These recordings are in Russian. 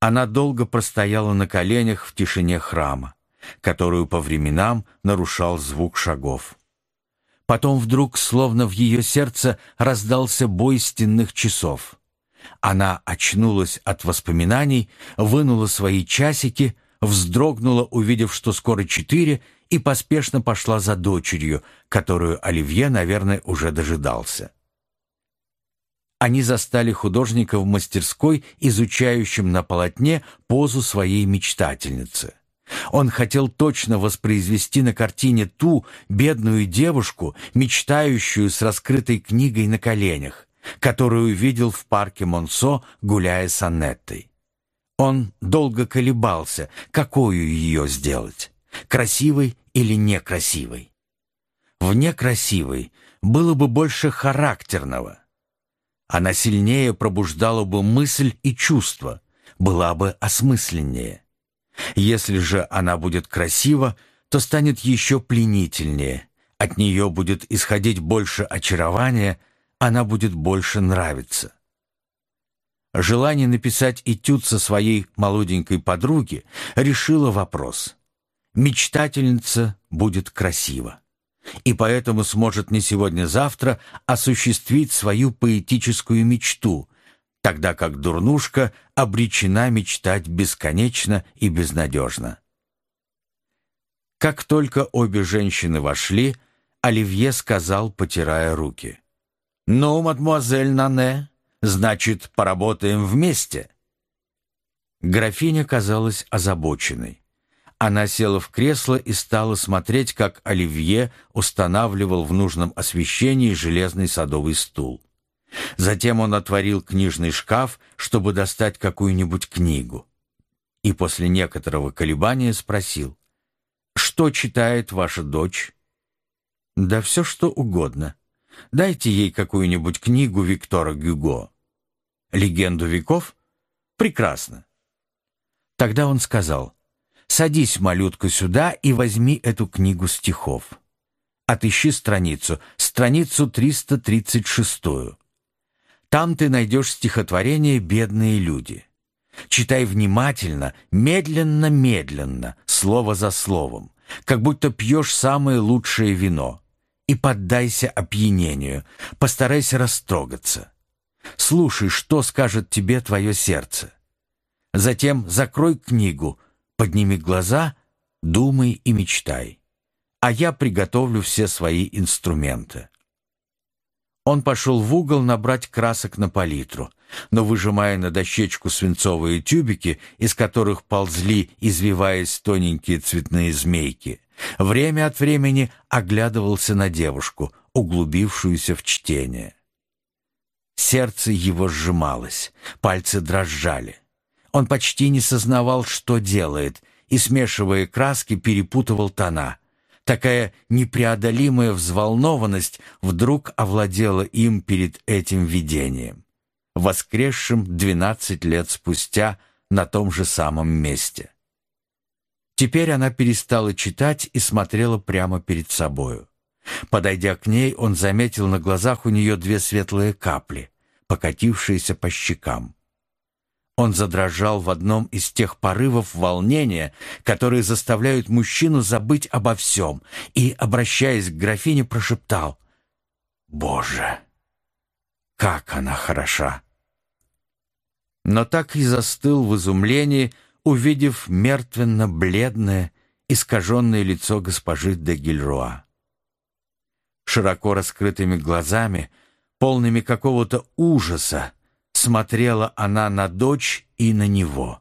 Она долго простояла на коленях в тишине храма, которую по временам нарушал звук шагов. Потом вдруг, словно в ее сердце, раздался бой стенных часов. Она очнулась от воспоминаний, вынула свои часики, вздрогнула, увидев, что скоро четыре, и поспешно пошла за дочерью, которую Оливье, наверное, уже дожидался. Они застали художника в мастерской, изучающим на полотне позу своей мечтательницы. Он хотел точно воспроизвести на картине ту бедную девушку, мечтающую с раскрытой книгой на коленях, которую видел в парке Монсо, гуляя с Аннеттой. Он долго колебался, какую ее сделать, красивой или некрасивой. В некрасивой было бы больше характерного, она сильнее пробуждала бы мысль и чувство, была бы осмысленнее. Если же она будет красива, то станет еще пленительнее. От нее будет исходить больше очарования, она будет больше нравиться. Желание написать этюд со своей молоденькой подруги решило вопрос. Мечтательница будет красива и поэтому сможет не сегодня-завтра осуществить свою поэтическую мечту, тогда как дурнушка обречена мечтать бесконечно и безнадежно. Как только обе женщины вошли, Оливье сказал, потирая руки. «Ну, мадемуазель Нане, значит, поработаем вместе». Графиня казалась озабоченной. Она села в кресло и стала смотреть, как Оливье устанавливал в нужном освещении железный садовый стул. Затем он отворил книжный шкаф, чтобы достать какую-нибудь книгу. И после некоторого колебания спросил, «Что читает ваша дочь?» «Да все, что угодно. Дайте ей какую-нибудь книгу Виктора Гюго». «Легенду веков?» «Прекрасно». Тогда он сказал, Садись, малютка, сюда и возьми эту книгу стихов. Отыщи страницу, страницу 336. Там ты найдешь стихотворение «Бедные люди». Читай внимательно, медленно-медленно, слово за словом, как будто пьешь самое лучшее вино. И поддайся опьянению, постарайся растрогаться. Слушай, что скажет тебе твое сердце. Затем закрой книгу, Подними глаза, думай и мечтай. А я приготовлю все свои инструменты. Он пошел в угол набрать красок на палитру, но, выжимая на дощечку свинцовые тюбики, из которых ползли, извиваясь тоненькие цветные змейки, время от времени оглядывался на девушку, углубившуюся в чтение. Сердце его сжималось, пальцы дрожали. Он почти не сознавал, что делает, и, смешивая краски, перепутывал тона. Такая непреодолимая взволнованность вдруг овладела им перед этим видением, воскресшим двенадцать лет спустя на том же самом месте. Теперь она перестала читать и смотрела прямо перед собою. Подойдя к ней, он заметил на глазах у нее две светлые капли, покатившиеся по щекам. Он задрожал в одном из тех порывов волнения, которые заставляют мужчину забыть обо всем, и, обращаясь к графине, прошептал «Боже, как она хороша!» Но так и застыл в изумлении, увидев мертвенно-бледное, искаженное лицо госпожи де Гильруа. Широко раскрытыми глазами, полными какого-то ужаса, Смотрела она на дочь и на него.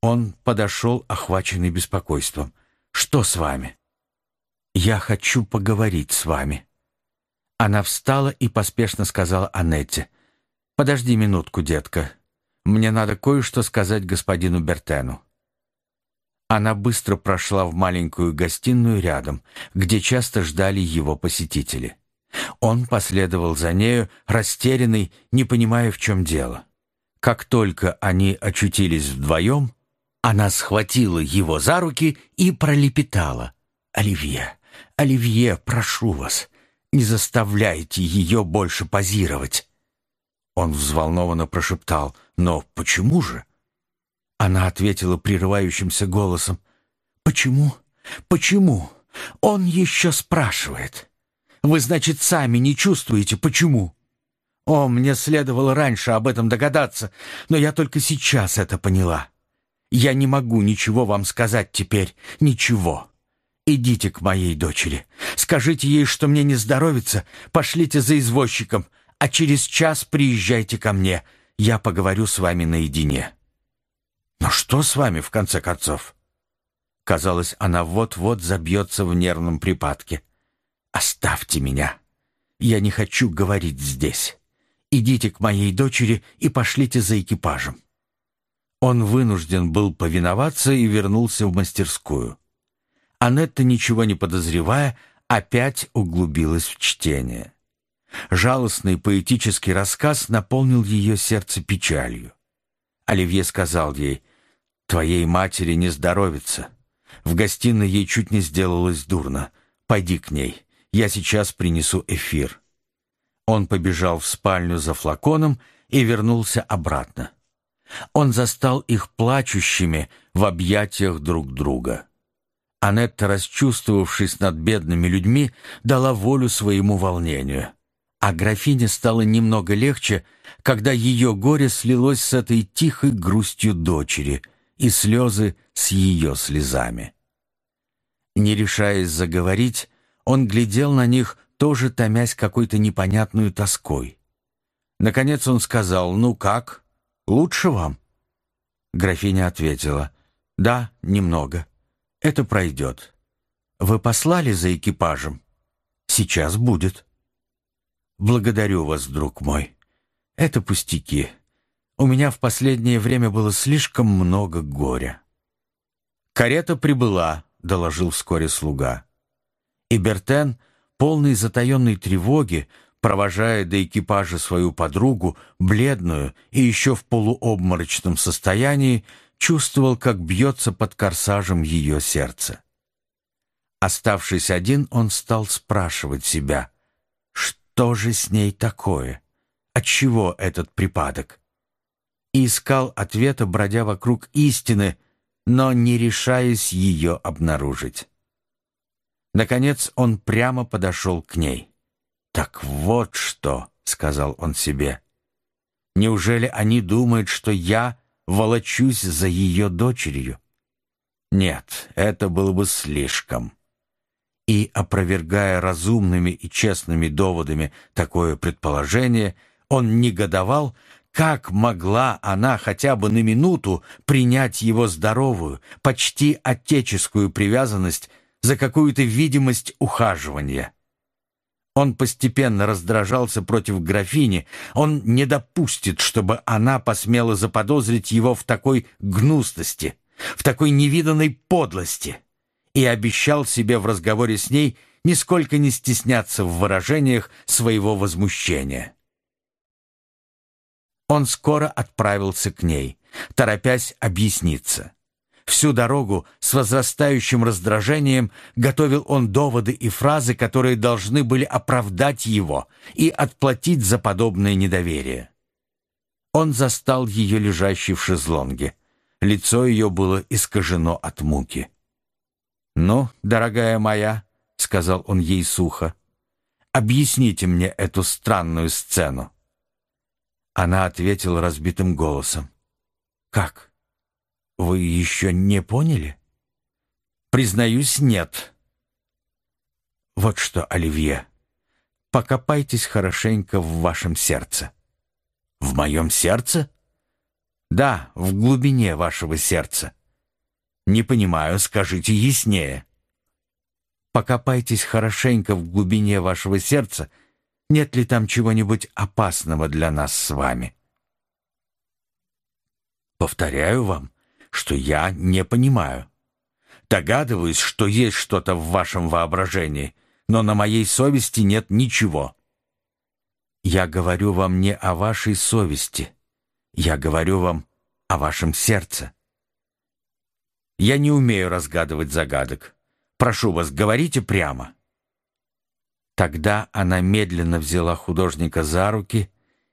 Он подошел, охваченный беспокойством. «Что с вами?» «Я хочу поговорить с вами». Она встала и поспешно сказала Аннетте. «Подожди минутку, детка. Мне надо кое-что сказать господину Бертену». Она быстро прошла в маленькую гостиную рядом, где часто ждали его посетители. Он последовал за нею, растерянный, не понимая, в чем дело. Как только они очутились вдвоем, она схватила его за руки и пролепетала. «Оливье, Оливье, прошу вас, не заставляйте ее больше позировать». Он взволнованно прошептал. «Но почему же?» Она ответила прерывающимся голосом. «Почему? Почему? Он еще спрашивает. Вы, значит, сами не чувствуете, почему?» «О, мне следовало раньше об этом догадаться, но я только сейчас это поняла. Я не могу ничего вам сказать теперь, ничего. Идите к моей дочери. Скажите ей, что мне не здоровится, пошлите за извозчиком, а через час приезжайте ко мне. Я поговорю с вами наедине». «Но что с вами, в конце концов?» Казалось, она вот-вот забьется в нервном припадке. «Оставьте меня. Я не хочу говорить здесь. Идите к моей дочери и пошлите за экипажем». Он вынужден был повиноваться и вернулся в мастерскую. Анетта, ничего не подозревая, опять углубилась в чтение. Жалостный поэтический рассказ наполнил ее сердце печалью. Оливье сказал ей, «Твоей матери не здоровится. В гостиной ей чуть не сделалось дурно. Пойди к ней, я сейчас принесу эфир». Он побежал в спальню за флаконом и вернулся обратно. Он застал их плачущими в объятиях друг друга. Анетта, расчувствовавшись над бедными людьми, дала волю своему волнению. А графине стало немного легче, когда ее горе слилось с этой тихой грустью дочери и слезы с ее слезами. Не решаясь заговорить, он глядел на них, тоже томясь какой-то непонятную тоской. Наконец он сказал, «Ну как? Лучше вам?» Графиня ответила, «Да, немного. Это пройдет. Вы послали за экипажем? Сейчас будет». «Благодарю вас, друг мой. Это пустяки. У меня в последнее время было слишком много горя». «Карета прибыла», — доложил вскоре слуга. И Бертен, полный затаенной тревоги, провожая до экипажа свою подругу, бледную и еще в полуобморочном состоянии, чувствовал, как бьется под корсажем ее сердце. Оставшись один, он стал спрашивать себя, что же с ней такое? Отчего этот припадок? И искал ответа, бродя вокруг истины, но не решаясь ее обнаружить. Наконец он прямо подошел к ней. «Так вот что», — сказал он себе. «Неужели они думают, что я волочусь за ее дочерью?» Нет, это было бы слишком. И, опровергая разумными и честными доводами такое предположение, он негодовал, как могла она хотя бы на минуту принять его здоровую, почти отеческую привязанность за какую-то видимость ухаживания. Он постепенно раздражался против графини, он не допустит, чтобы она посмела заподозрить его в такой гнусности, в такой невиданной подлости и обещал себе в разговоре с ней нисколько не стесняться в выражениях своего возмущения. Он скоро отправился к ней, торопясь объясниться. Всю дорогу с возрастающим раздражением готовил он доводы и фразы, которые должны были оправдать его и отплатить за подобное недоверие. Он застал ее лежащей в шезлонге. Лицо ее было искажено от муки. «Ну, дорогая моя», — сказал он ей сухо, — «объясните мне эту странную сцену». Она ответила разбитым голосом. «Как? Вы еще не поняли?» «Признаюсь, нет». «Вот что, Оливье, покопайтесь хорошенько в вашем сердце». «В моем сердце?» «Да, в глубине вашего сердца». «Не понимаю, скажите яснее». «Покопайтесь хорошенько в глубине вашего сердца, нет ли там чего-нибудь опасного для нас с вами». «Повторяю вам, что я не понимаю. Догадываюсь, что есть что-то в вашем воображении, но на моей совести нет ничего». «Я говорю вам не о вашей совести, я говорю вам о вашем сердце». Я не умею разгадывать загадок. Прошу вас, говорите прямо». Тогда она медленно взяла художника за руки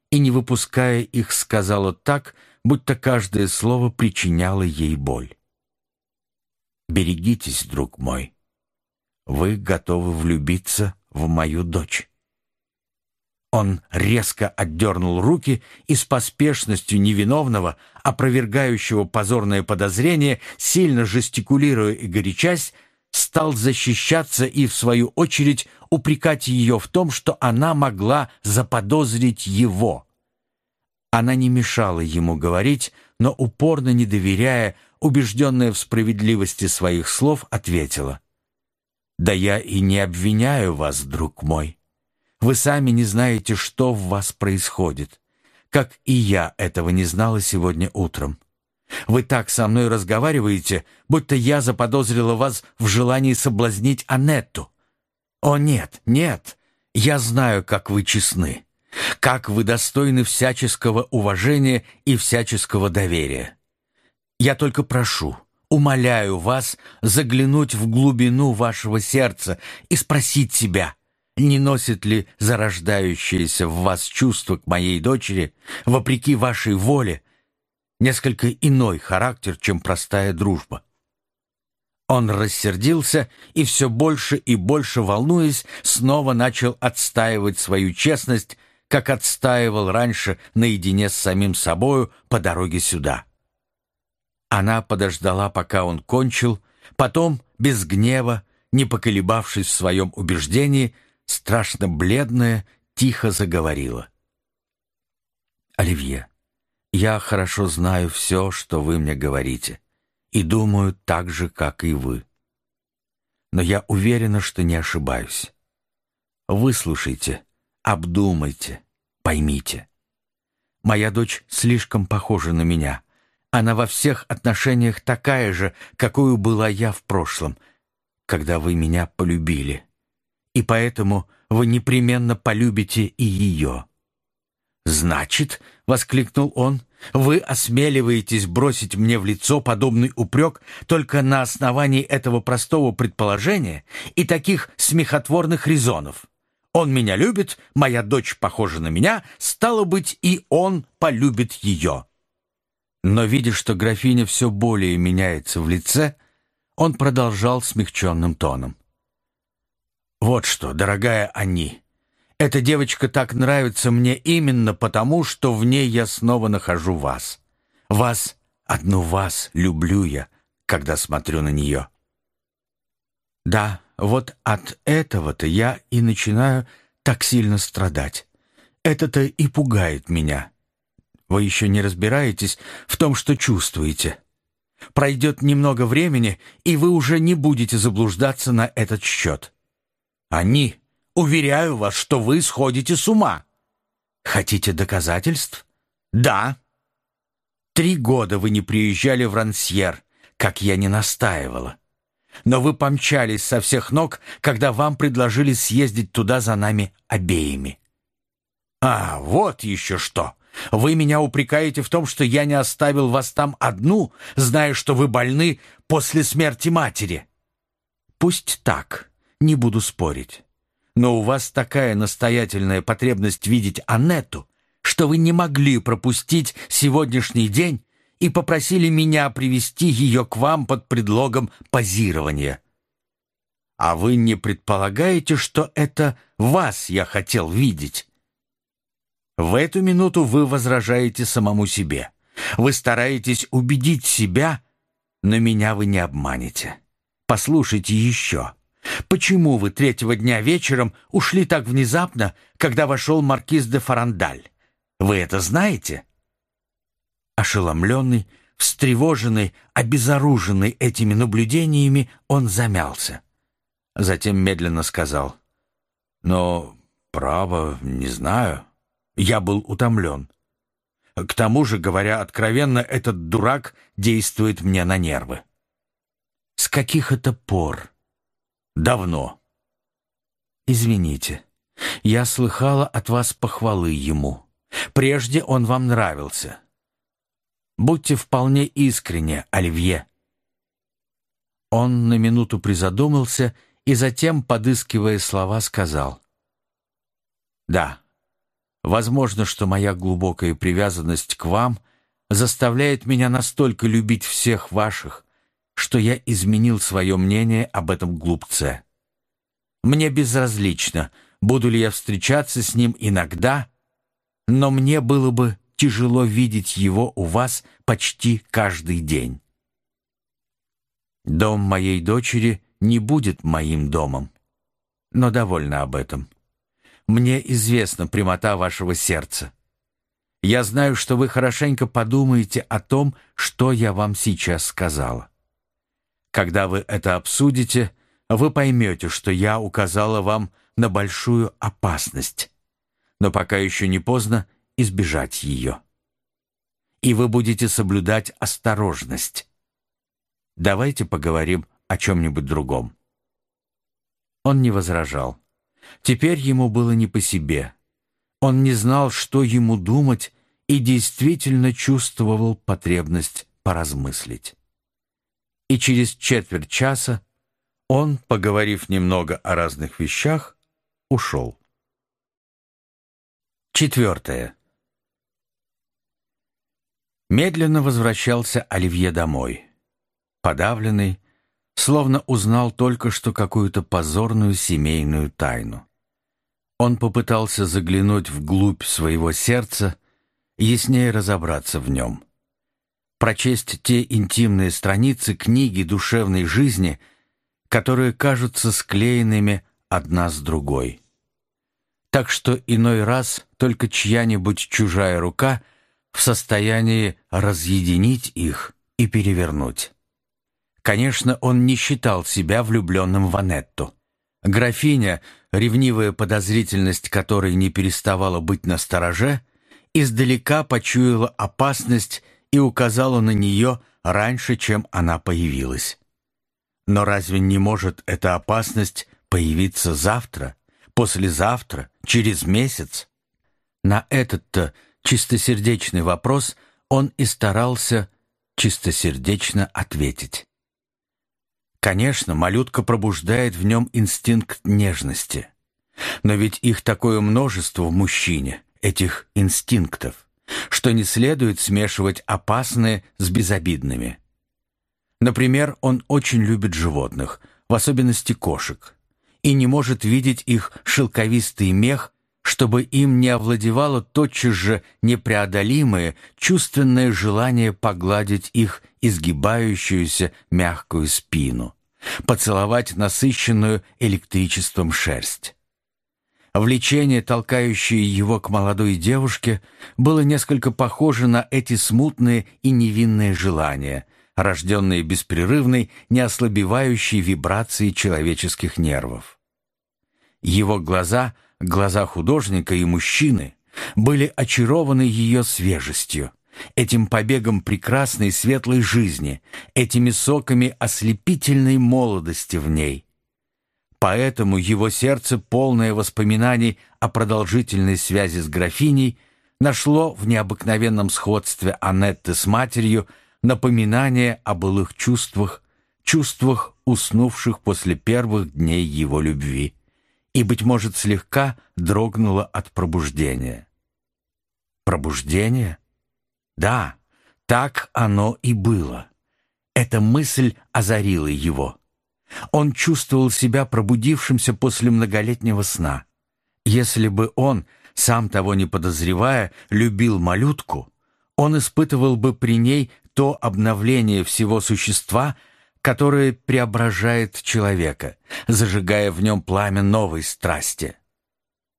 и, не выпуская их, сказала так, будто каждое слово причиняло ей боль. «Берегитесь, друг мой. Вы готовы влюбиться в мою дочь». Он резко отдернул руки и с поспешностью невиновного, опровергающего позорное подозрение, сильно жестикулируя и горячась, стал защищаться и, в свою очередь, упрекать ее в том, что она могла заподозрить его. Она не мешала ему говорить, но, упорно не доверяя, убежденная в справедливости своих слов, ответила. «Да я и не обвиняю вас, друг мой. Вы сами не знаете, что в вас происходит, как и я этого не знала сегодня утром. Вы так со мной разговариваете, будто я заподозрила вас в желании соблазнить Анетту. О нет, нет, я знаю, как вы честны, как вы достойны всяческого уважения и всяческого доверия. Я только прошу, умоляю вас заглянуть в глубину вашего сердца и спросить себя — не носит ли зарождающееся в вас чувство к моей дочери, вопреки вашей воле, несколько иной характер, чем простая дружба. Он рассердился и все больше и больше волнуясь, снова начал отстаивать свою честность, как отстаивал раньше наедине с самим собою по дороге сюда. Она подождала, пока он кончил, потом, без гнева, не поколебавшись в своем убеждении, страшно бледная, тихо заговорила. «Оливье, я хорошо знаю все, что вы мне говорите, и думаю так же, как и вы. Но я уверена, что не ошибаюсь. Выслушайте, обдумайте, поймите. Моя дочь слишком похожа на меня. Она во всех отношениях такая же, какую была я в прошлом, когда вы меня полюбили и поэтому вы непременно полюбите и ее». «Значит», — воскликнул он, — «вы осмеливаетесь бросить мне в лицо подобный упрек только на основании этого простого предположения и таких смехотворных резонов. Он меня любит, моя дочь похожа на меня, стало быть, и он полюбит ее». Но, видя, что графиня все более меняется в лице, он продолжал смягченным тоном. Вот что, дорогая Ани, эта девочка так нравится мне именно потому, что в ней я снова нахожу вас. Вас, одну вас, люблю я, когда смотрю на нее. Да, вот от этого-то я и начинаю так сильно страдать. Это-то и пугает меня. Вы еще не разбираетесь в том, что чувствуете. Пройдет немного времени, и вы уже не будете заблуждаться на этот счет. Они, уверяю вас, что вы сходите с ума. Хотите доказательств? Да. Три года вы не приезжали в Рансьер, как я не настаивала. Но вы помчались со всех ног, когда вам предложили съездить туда за нами обеими. А, вот еще что. Вы меня упрекаете в том, что я не оставил вас там одну, зная, что вы больны после смерти матери. Пусть так не буду спорить. Но у вас такая настоятельная потребность видеть Аннету, что вы не могли пропустить сегодняшний день и попросили меня привести ее к вам под предлогом позирования. А вы не предполагаете, что это вас я хотел видеть? В эту минуту вы возражаете самому себе. Вы стараетесь убедить себя, но меня вы не обманете. Послушайте еще. Почему вы третьего дня вечером ушли так внезапно, когда вошел маркиз де Фарандаль? Вы это знаете?» Ошеломленный, встревоженный, обезоруженный этими наблюдениями, он замялся. Затем медленно сказал. «Но, право, не знаю. Я был утомлен. К тому же, говоря откровенно, этот дурак действует мне на нервы». «С каких это пор?» Давно. Извините. Я слыхала от вас похвалы ему. Прежде он вам нравился. Будьте вполне искренне, Оливье. Он на минуту призадумался и затем, подыскивая слова, сказал. «Да, возможно, что моя глубокая привязанность к вам заставляет меня настолько любить всех ваших, что я изменил свое мнение об этом глупце. Мне безразлично, буду ли я встречаться с ним иногда, но мне было бы тяжело видеть его у вас почти каждый день. Дом моей дочери не будет моим домом, но довольна об этом. Мне известна прямота вашего сердца. Я знаю, что вы хорошенько подумаете о том, что я вам сейчас сказала. Когда вы это обсудите, вы поймете, что я указала вам на большую опасность, но пока еще не поздно избежать ее. И вы будете соблюдать осторожность. Давайте поговорим о чем-нибудь другом. Он не возражал. Теперь ему было не по себе. Он не знал, что ему думать, и действительно чувствовал потребность поразмыслить. И через четверть часа он, поговорив немного о разных вещах, ушел. Четвертое. Медленно возвращался Оливье домой. Подавленный, словно узнал только что какую-то позорную семейную тайну. Он попытался заглянуть вглубь своего сердца, яснее разобраться в нем. Прочесть те интимные страницы книги душевной жизни, которые кажутся склеенными одна с другой. Так что иной раз только чья-нибудь чужая рука в состоянии разъединить их и перевернуть. Конечно, он не считал себя влюбленным в Анетту. Графиня, ревнивая подозрительность которой не переставала быть на стороже, издалека почуяла опасность и указала на нее раньше, чем она появилась. Но разве не может эта опасность появиться завтра, послезавтра, через месяц? На этот-то чистосердечный вопрос он и старался чистосердечно ответить. Конечно, малютка пробуждает в нем инстинкт нежности. Но ведь их такое множество в мужчине, этих инстинктов, что не следует смешивать опасные с безобидными. Например, он очень любит животных, в особенности кошек, и не может видеть их шелковистый мех, чтобы им не овладевало тотчас же непреодолимое чувственное желание погладить их изгибающуюся мягкую спину, поцеловать насыщенную электричеством шерсть. Влечение, толкающее его к молодой девушке, было несколько похоже на эти смутные и невинные желания, рожденные беспрерывной, неослабевающей вибрацией человеческих нервов. Его глаза, глаза художника и мужчины, были очарованы ее свежестью, этим побегом прекрасной светлой жизни, этими соками ослепительной молодости в ней. Поэтому его сердце, полное воспоминаний о продолжительной связи с графиней, нашло в необыкновенном сходстве Анетты с матерью напоминание о былых чувствах, чувствах, уснувших после первых дней его любви, и, быть может, слегка дрогнуло от пробуждения. Пробуждение? Да, так оно и было. Эта мысль озарила его. Он чувствовал себя пробудившимся после многолетнего сна. Если бы он, сам того не подозревая, любил малютку, он испытывал бы при ней то обновление всего существа, которое преображает человека, зажигая в нем пламя новой страсти.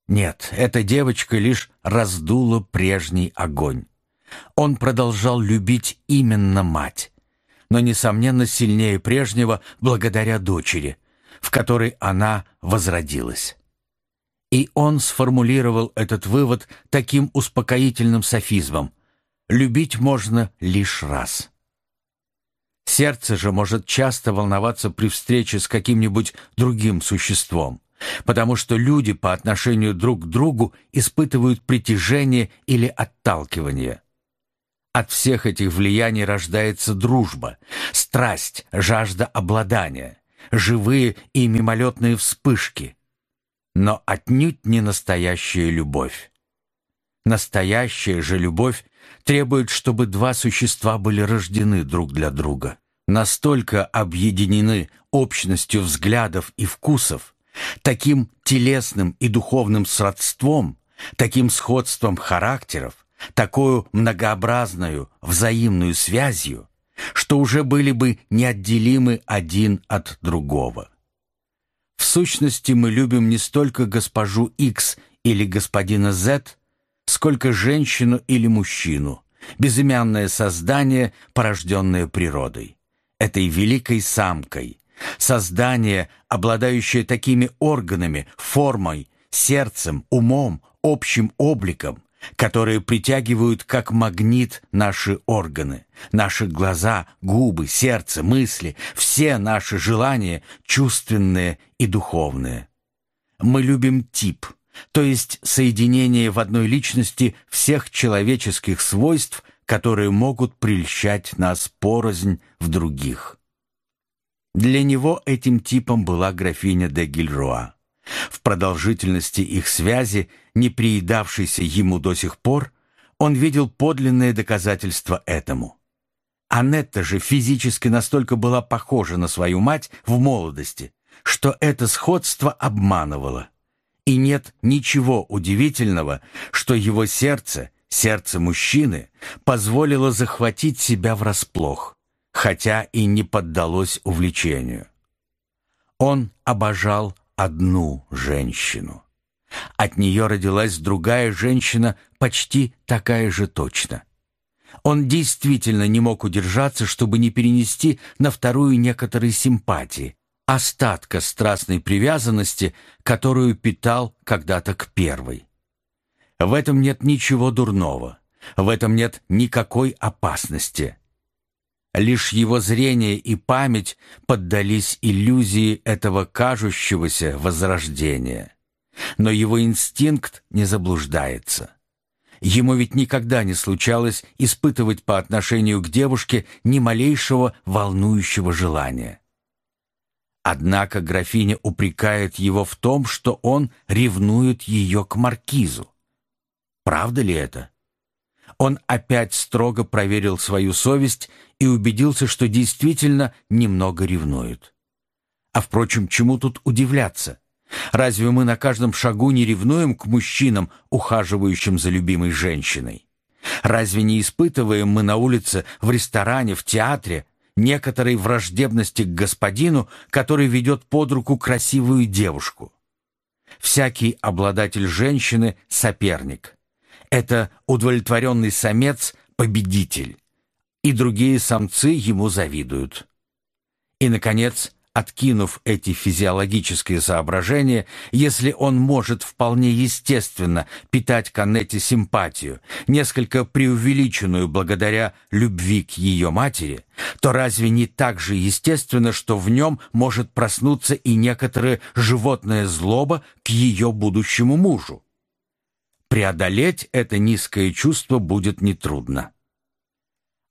Нет, эта девочка лишь раздула прежний огонь. Он продолжал любить именно мать, но, несомненно, сильнее прежнего благодаря дочери, в которой она возродилась. И он сформулировал этот вывод таким успокоительным софизмом «любить можно лишь раз». Сердце же может часто волноваться при встрече с каким-нибудь другим существом, потому что люди по отношению друг к другу испытывают притяжение или отталкивание. От всех этих влияний рождается дружба, страсть, жажда обладания, живые и мимолетные вспышки, но отнюдь не настоящая любовь. Настоящая же любовь требует, чтобы два существа были рождены друг для друга, настолько объединены общностью взглядов и вкусов, таким телесным и духовным сродством, таким сходством характеров, такую многообразную взаимную связью, что уже были бы неотделимы один от другого. В сущности, мы любим не столько госпожу X или господина Z, сколько женщину или мужчину, безымянное создание, порожденное природой, этой великой самкой, создание, обладающее такими органами, формой, сердцем, умом, общим обликом, которые притягивают как магнит наши органы, наши глаза, губы, сердце, мысли, все наши желания, чувственные и духовные. Мы любим тип, то есть соединение в одной личности всех человеческих свойств, которые могут прельщать нас порознь в других. Для него этим типом была графиня де Гильруа. В продолжительности их связи, не приедавшейся ему до сих пор, он видел подлинные доказательства этому. Анетта же физически настолько была похожа на свою мать в молодости, что это сходство обманывало. И нет ничего удивительного, что его сердце, сердце мужчины, позволило захватить себя врасплох, хотя и не поддалось увлечению. Он обожал одну женщину. От нее родилась другая женщина, почти такая же точно. Он действительно не мог удержаться, чтобы не перенести на вторую некоторые симпатии, остатка страстной привязанности, которую питал когда-то к первой. В этом нет ничего дурного, в этом нет никакой опасности. Лишь его зрение и память поддались иллюзии этого кажущегося возрождения. Но его инстинкт не заблуждается. Ему ведь никогда не случалось испытывать по отношению к девушке ни малейшего волнующего желания. Однако графиня упрекает его в том, что он ревнует ее к маркизу. Правда ли это? Он опять строго проверил свою совесть и убедился, что действительно немного ревнует. А впрочем, чему тут удивляться? Разве мы на каждом шагу не ревнуем к мужчинам, ухаживающим за любимой женщиной? Разве не испытываем мы на улице, в ресторане, в театре некоторой враждебности к господину, который ведет под руку красивую девушку? Всякий обладатель женщины — соперник. Это удовлетворенный самец — победитель. И другие самцы ему завидуют. И, наконец, откинув эти физиологические соображения, если он может вполне естественно питать к Аннете симпатию, несколько преувеличенную благодаря любви к ее матери, то разве не так же естественно, что в нем может проснуться и некоторая животная злоба к ее будущему мужу? Преодолеть это низкое чувство будет нетрудно.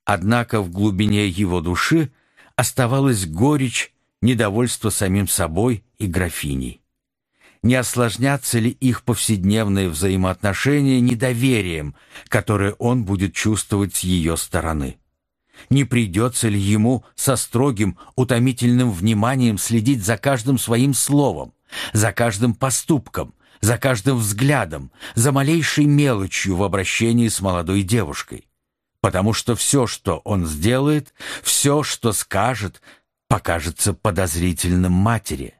Однако в глубине его души оставалась горечь, недовольство самим собой и графиней. Не осложнятся ли их повседневные взаимоотношения недоверием, которое он будет чувствовать с ее стороны? Не придется ли ему со строгим, утомительным вниманием следить за каждым своим словом, за каждым поступком, за каждым взглядом, за малейшей мелочью в обращении с молодой девушкой. Потому что все, что он сделает, все, что скажет, покажется подозрительным матери.